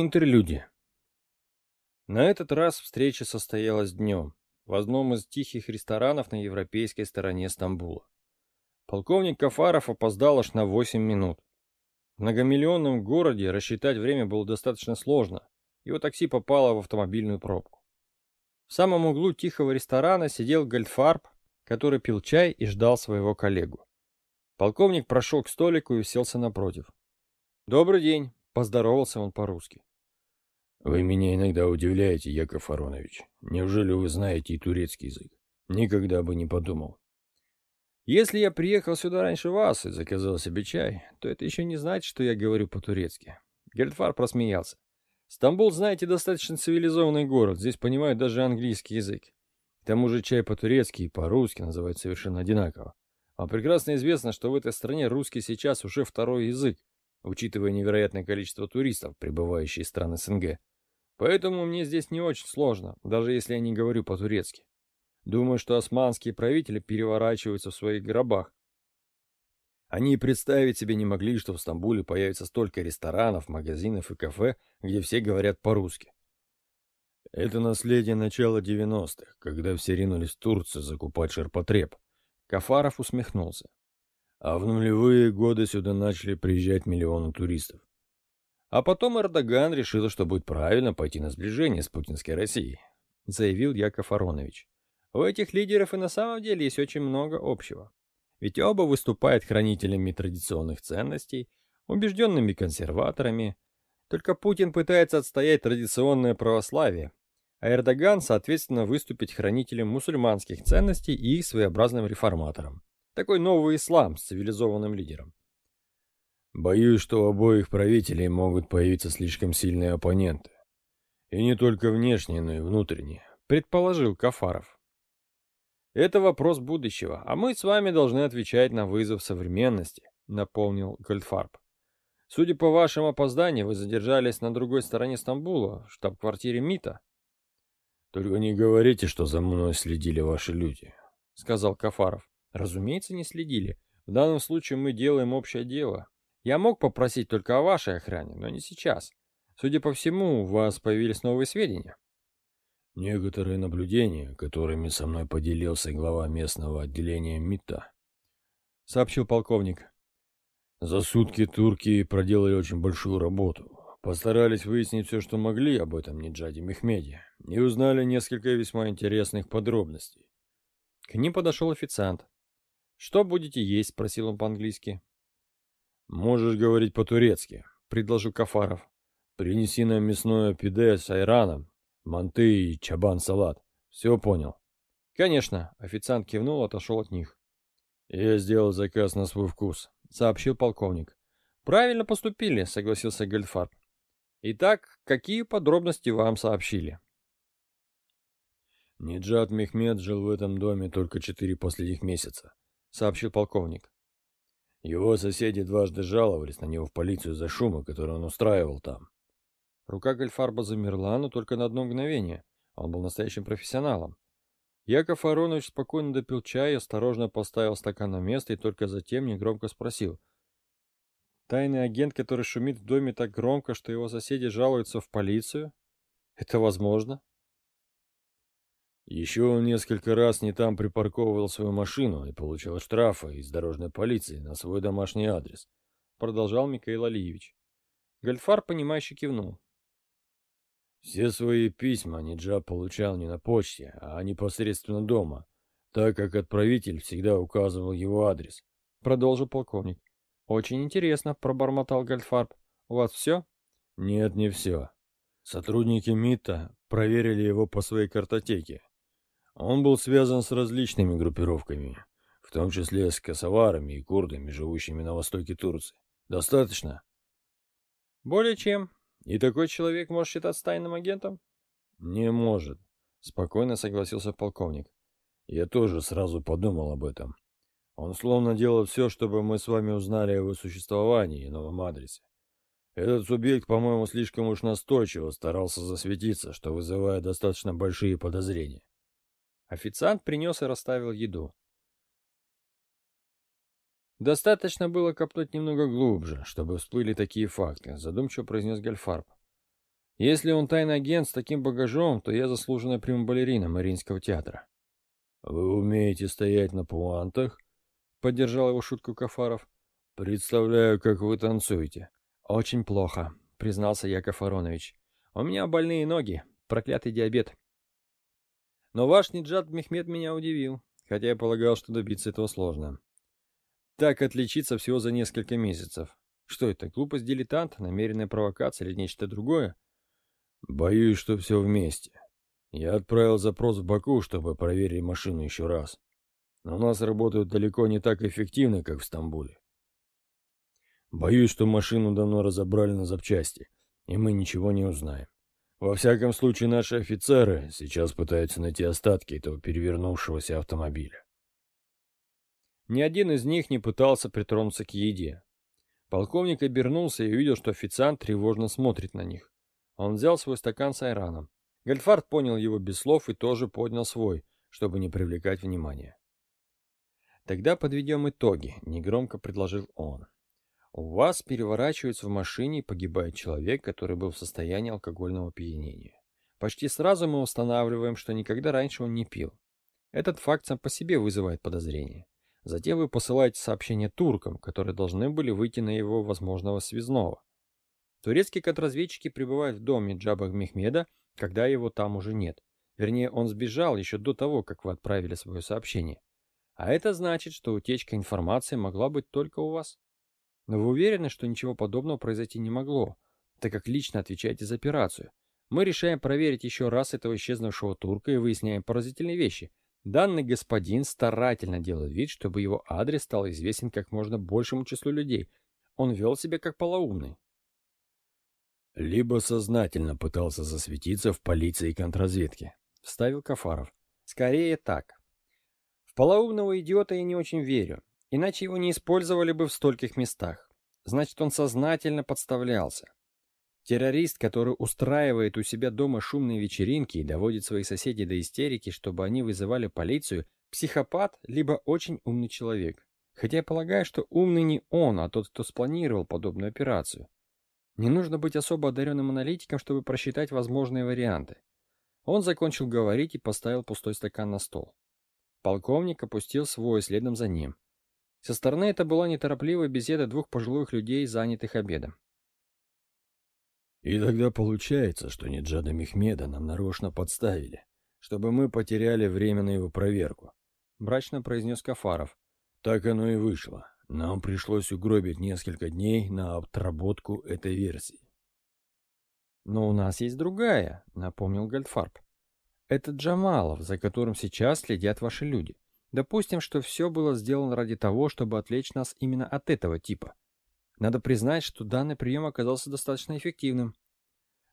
Интерлюдия. На этот раз встреча состоялась днем, в одном из тихих ресторанов на европейской стороне Стамбула. Полковник Кафаров опоздал аж на 8 минут. В многомиллионном городе рассчитать время было достаточно сложно. Его такси попало в автомобильную пробку. В самом углу тихого ресторана сидел Гольдфарб, который пил чай и ждал своего коллегу. Полковник прошел к столику и уселся напротив. «Добрый день», — поздоровался он по-русски. Вы меня иногда удивляете, Яков Аронович. Неужели вы знаете и турецкий язык? Никогда бы не подумал. Если я приехал сюда раньше вас и заказал себе чай, то это еще не значит, что я говорю по-турецки. Гельдфар просмеялся. Стамбул, знаете, достаточно цивилизованный город, здесь понимают даже английский язык. К тому же чай по-турецки и по-русски называют совершенно одинаково. Вам прекрасно известно, что в этой стране русский сейчас уже второй язык, учитывая невероятное количество туристов, прибывающих из стран СНГ. Поэтому мне здесь не очень сложно, даже если я не говорю по-турецки. Думаю, что османские правители переворачиваются в своих гробах. Они и представить себе не могли, что в Стамбуле появится столько ресторанов, магазинов и кафе, где все говорят по-русски. Это наследие начала 90-х, когда все ринулись в Турцию закупать ширпотреб. Кафаров усмехнулся. А в нулевые годы сюда начали приезжать миллионы туристов. А потом Эрдоган решил, что будет правильно пойти на сближение с путинской Россией, заявил Яков Аронович. У этих лидеров и на самом деле есть очень много общего. Ведь оба выступают хранителями традиционных ценностей, убежденными консерваторами. Только Путин пытается отстоять традиционное православие, а Эрдоган, соответственно, выступить хранителем мусульманских ценностей и своеобразным реформатором. Такой новый ислам с цивилизованным лидером. Боюсь, что у обоих правителей могут появиться слишком сильные оппоненты. И не только внешние, но и внутренние, предположил Кафаров. Это вопрос будущего, а мы с вами должны отвечать на вызов современности, напомнил Гольдфарб. Судя по вашему опозданию, вы задержались на другой стороне Стамбула, в штаб-квартире МИТа. Только не говорите, что за мной следили ваши люди, сказал Кафаров. Разумеется, не следили. В данном случае мы делаем общее дело. Я мог попросить только о вашей охране, но не сейчас. Судя по всему, у вас появились новые сведения. Некоторые наблюдения, которыми со мной поделился глава местного отделения МИТа, сообщил полковник. За сутки турки проделали очень большую работу. Постарались выяснить все, что могли об этом Ниджаде Мехмеде, и узнали несколько весьма интересных подробностей. К ним подошел официант. «Что будете есть?» — спросил он по-английски. «Можешь говорить по-турецки», — предложил Кафаров. «Принеси нам мясное пиде с айраном, манты и чабан-салат. Все понял?» «Конечно», — официант кивнул, отошел от них. «Я сделал заказ на свой вкус», — сообщил полковник. «Правильно поступили», — согласился Гельфарб. «Итак, какие подробности вам сообщили?» Ниджат Мехмед жил в этом доме только четыре последних месяца, сообщил полковник. Его соседи дважды жаловались на него в полицию за шумы, который он устраивал там. Рука Гальфарба замерла, но только на одно мгновение. Он был настоящим профессионалом. Яков Аронович спокойно допил чай, осторожно поставил стакан на место и только затем негромко спросил. «Тайный агент, который шумит в доме так громко, что его соседи жалуются в полицию? Это возможно?» Еще он несколько раз не там припарковывал свою машину и получал штрафы из дорожной полиции на свой домашний адрес, продолжал Михаил Алиевич. Гольфар, понимающе кивнул. Все свои письма Ниджа получал не на почте, а непосредственно дома, так как отправитель всегда указывал его адрес, продолжил полковник. Очень интересно, пробормотал Гольфарб. У вас все? Нет, не все. Сотрудники МИТа проверили его по своей картотеке он был связан с различными группировками, в том числе с косоварами и курдами, живущими на востоке Турции. Достаточно? Более чем. И такой человек может считаться тайным агентом? Не может, спокойно согласился полковник. Я тоже сразу подумал об этом. Он словно делал все, чтобы мы с вами узнали о его существовании и новом адресе. Этот субъект, по-моему, слишком уж настойчиво старался засветиться, что вызывает достаточно большие подозрения. Официант принес и расставил еду. Достаточно было копнуть немного глубже, чтобы всплыли такие факты, задумчиво произнес Гальфарб. Если он тайный агент с таким багажом, то я заслуженная прима-балерина Мариинского театра. — Вы умеете стоять на пуантах? — поддержал его шутку Кафаров. — Представляю, как вы танцуете. — Очень плохо, — признался Яков Аронович. — У меня больные ноги, проклятый диабет. Но ваш Ниджат Мехмед меня удивил, хотя я полагал, что добиться этого сложно. Так отличиться всего за несколько месяцев. Что это, глупость дилетанта, намеренная провокация или нечто другое? — Боюсь, что все вместе. Я отправил запрос в Баку, чтобы проверить машину еще раз. Но у нас работают далеко не так эффективно, как в Стамбуле. Боюсь, что машину давно разобрали на запчасти, и мы ничего не узнаем. Во всяком случае, наши офицеры сейчас пытаются найти остатки этого перевернувшегося автомобиля. Ни один из них не пытался притронуться к еде. Полковник обернулся и увидел, что официант тревожно смотрит на них. Он взял свой стакан с айраном. Гольдфард понял его без слов и тоже поднял свой, чтобы не привлекать внимания. «Тогда подведем итоги», — негромко предложил он. «У вас переворачивается в машине и погибает человек, который был в состоянии алкогольного опьянения. Почти сразу мы устанавливаем, что никогда раньше он не пил. Этот факт сам по себе вызывает подозрение. Затем вы посылаете сообщение туркам, которые должны были выйти на его возможного связного. Турецкие контрразведчики прибывают в доме Джаба Мехмеда, когда его там уже нет. Вернее, он сбежал еще до того, как вы отправили свое сообщение. А это значит, что утечка информации могла быть только у вас. Но вы уверены, что ничего подобного произойти не могло, так как лично отвечаете за операцию. Мы решаем проверить еще раз этого исчезнувшего турка и выясняем поразительные вещи. Данный господин старательно делает вид, чтобы его адрес стал известен как можно большему числу людей. Он вел себя как полоумный. Либо сознательно пытался засветиться в полиции и контрразведке, вставил Кафаров. Скорее так. В полоумного идиота я не очень верю, иначе его не использовали бы в стольких местах. Значит, он сознательно подставлялся. Террорист, который устраивает у себя дома шумные вечеринки и доводит своих соседей до истерики, чтобы они вызывали полицию, психопат, либо очень умный человек. Хотя я полагаю, что умный не он, а тот, кто спланировал подобную операцию. Не нужно быть особо одаренным аналитиком, чтобы просчитать возможные варианты. Он закончил говорить и поставил пустой стакан на стол. Полковник опустил свой следом за ним. Со стороны это была неторопливая беседа двух пожилых людей, занятых обедом. «И тогда получается, что Неджада Мехмеда нам нарочно подставили, чтобы мы потеряли время на его проверку», — мрачно произнес Кафаров. «Так оно и вышло. Нам пришлось угробить несколько дней на отработку этой версии. «Но у нас есть другая», — напомнил Гольдфарб. «Это Джамалов, за которым сейчас следят ваши люди. Допустим, что все было сделано ради того, чтобы отвлечь нас именно от этого типа. Надо признать, что данный прием оказался достаточно эффективным».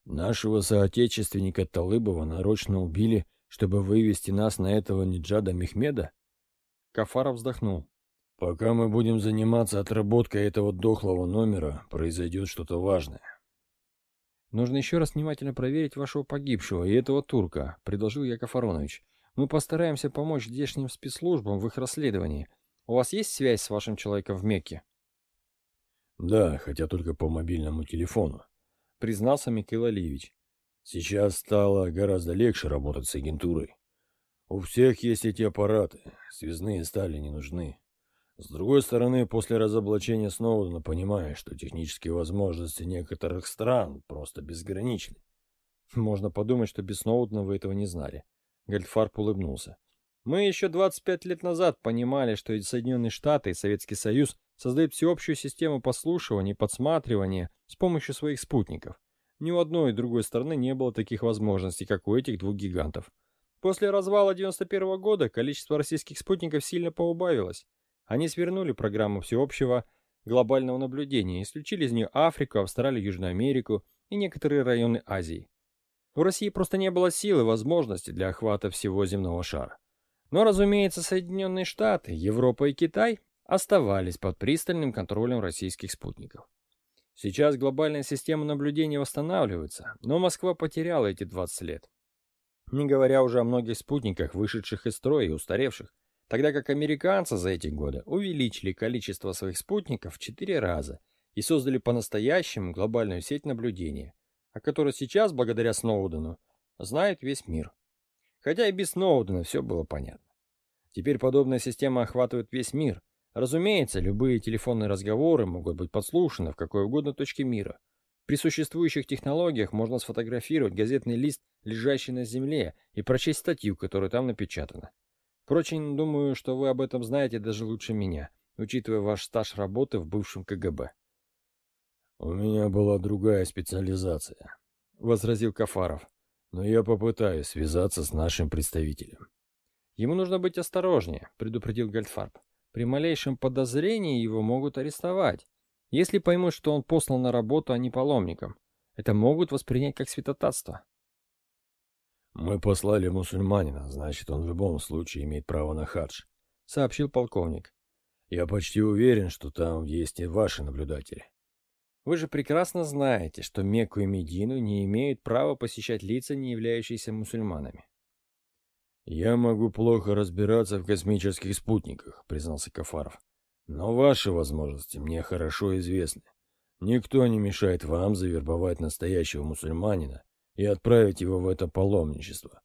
«Нашего соотечественника Талыбова нарочно убили, чтобы вывести нас на этого Ниджада Мехмеда?» Кафаров вздохнул. Пока мы будем заниматься отработкой этого дохлого номера, произойдет что-то важное. Нужно еще раз внимательно проверить вашего погибшего и этого турка, предложил Яков Аронович. Мы постараемся помочь здешним спецслужбам в их расследовании. У вас есть связь с вашим человеком в Мекке? Да, хотя только по мобильному телефону, признался Михаил Алиевич. Сейчас стало гораздо легче работать с агентурой. У всех есть эти аппараты, связные стали не нужны. С другой стороны, после разоблачения Сноудена понимаешь, что технические возможности некоторых стран просто безграничны. Можно подумать, что без Сноудена вы этого не знали. Гальдфарб улыбнулся. Мы еще 25 лет назад понимали, что Соединенные Штаты и Советский Союз создают всеобщую систему послушивания и подсматривания с помощью своих спутников. Ни у одной и другой стороны не было таких возможностей, как у этих двух гигантов. После развала 91 -го года количество российских спутников сильно поубавилось. Они свернули программу всеобщего глобального наблюдения, исключили из нее Африку, Австралию, Южную Америку и некоторые районы Азии. У России просто не было силы и возможности для охвата всего земного шара. Но, разумеется, Соединенные Штаты, Европа и Китай оставались под пристальным контролем российских спутников. Сейчас глобальная система наблюдения восстанавливается, но Москва потеряла эти 20 лет. Не говоря уже о многих спутниках, вышедших из строя и устаревших, тогда как американцы за эти годы увеличили количество своих спутников в четыре раза и создали по-настоящему глобальную сеть наблюдения. О которой сейчас, благодаря Сноудену, знает весь мир. Хотя и без Сноудена все было понятно. Теперь подобная система охватывает весь мир. Разумеется, любые телефонные разговоры могут быть подслушаны в какой угодно точке мира. При существующих технологиях можно сфотографировать газетный лист, лежащий на земле, и прочесть статью, которая там напечатана. Впрочем, думаю, что вы об этом знаете даже лучше меня, учитывая ваш стаж работы в бывшем КГБ. «У меня была другая специализация», — возразил Кафаров. «Но я попытаюсь связаться с нашим представителем». «Ему нужно быть осторожнее», — предупредил Гальдфарб. «При малейшем подозрении его могут арестовать. Если поймут, что он послан на работу, а не паломником, это могут воспринять как святотатство. «Мы послали мусульманина, значит, он в любом случае имеет право на хадж», — сообщил полковник. «Я почти уверен, что там есть и ваши наблюдатели». «Вы же прекрасно знаете, что Мекку и Медину не имеют права посещать лица, не являющиеся мусульманами». «Я могу плохо разбираться в космических спутниках», — признался Кафаров. Но ваши возможности мне хорошо известны. Никто не мешает вам завербовать настоящего мусульманина и отправить его в это паломничество,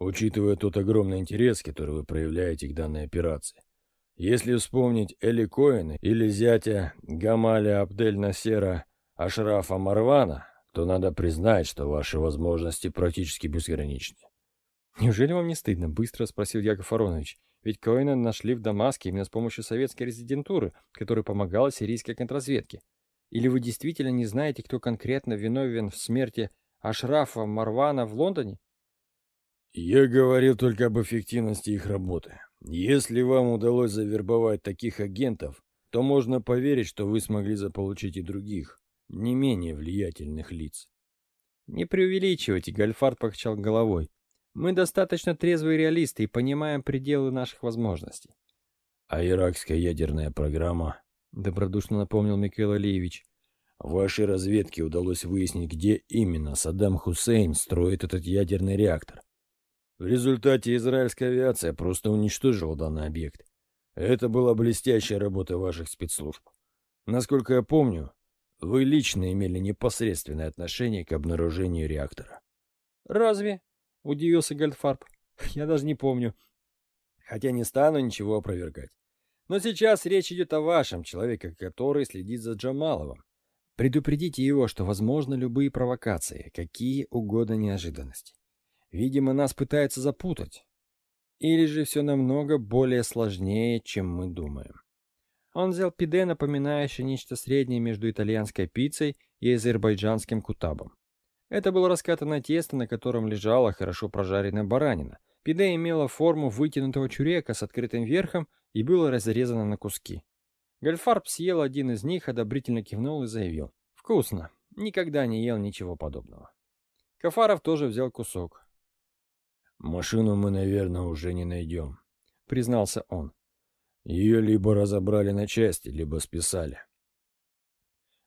учитывая тот огромный интерес, который вы проявляете к данной операции. Если вспомнить Эли Коэна или зятя Гамаля Абдель-Насера Ашрафа Марвана, то надо признать, что ваши возможности практически безграничны. «Неужели вам не стыдно?» — быстро спросил Яков Аронович. Ведь Коэна нашли в Дамаске именно с помощью советской резидентуры, которая помогала сирийской контрразведке. Или вы действительно не знаете, кто конкретно виновен в смерти Ашрафа Марвана в Лондоне? Я говорил только об эффективности их работы. Если вам удалось завербовать таких агентов, то можно поверить, что вы смогли заполучить и других, не менее влиятельных лиц. Не преувеличивайте, Гальфард покачал головой. Мы достаточно трезвые реалисты и понимаем пределы наших возможностей. А иракская ядерная программа, добродушно напомнил Михаил Алиевич, вашей разведке удалось выяснить, где именно Саддам Хусейн строит этот ядерный реактор. В результате израильская авиация просто уничтожила данный объект. Это была блестящая работа ваших спецслужб. Насколько я помню, вы лично имели непосредственное отношение к обнаружению реактора. Разве? — удивился Гальдфарб. «Я даже не помню. Хотя не стану ничего опровергать. Но сейчас речь идет о вашем человеке, который следит за Джамаловым. Предупредите его, что возможны любые провокации, какие угодно неожиданности. Видимо, нас пытаются запутать. Или же все намного более сложнее, чем мы думаем. Он взял пиде, напоминающее нечто среднее между итальянской пиццей и азербайджанским кутабом. Это было раскатанное тесто, на котором лежала хорошо прожаренная баранина. Пиде имела форму вытянутого чурека с открытым верхом и было разрезано на куски. Гальфарб съел один из них, одобрительно кивнул и заявил. «Вкусно. Никогда не ел ничего подобного». Кафаров тоже взял кусок. «Машину мы, наверное, уже не найдем», — признался он. «Ее либо разобрали на части, либо списали.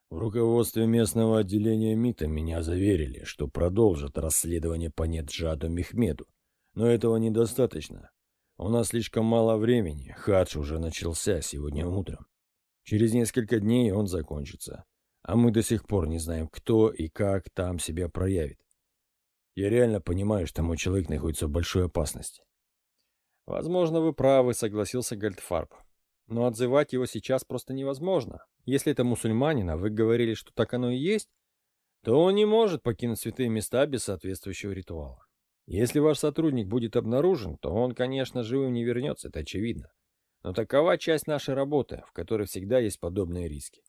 В руководстве местного отделения МИТа меня заверили, что продолжат расследование по Неджаду Мехмеду. Но этого недостаточно. У нас слишком мало времени, хадж уже начался сегодня утром. Через несколько дней он закончится. А мы до сих пор не знаем, кто и как там себя проявит. Я реально понимаю, что мой человек находится в большой опасности. Возможно, вы правы, согласился Гальдфарб. Но отзывать его сейчас просто невозможно. Если это мусульманин, а вы говорили, что так оно и есть, то он не может покинуть святые места без соответствующего ритуала. Если ваш сотрудник будет обнаружен, то он, конечно, живым не вернется, это очевидно. Но такова часть нашей работы, в которой всегда есть подобные риски.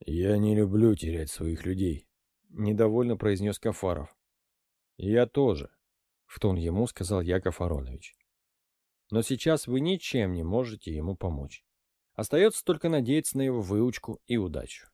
«Я не люблю терять своих людей», — недовольно произнес Кафаров. «Я тоже», — в тон ему сказал Яков Аронович. «Но сейчас вы ничем не можете ему помочь. Остается только надеяться на его выучку и удачу.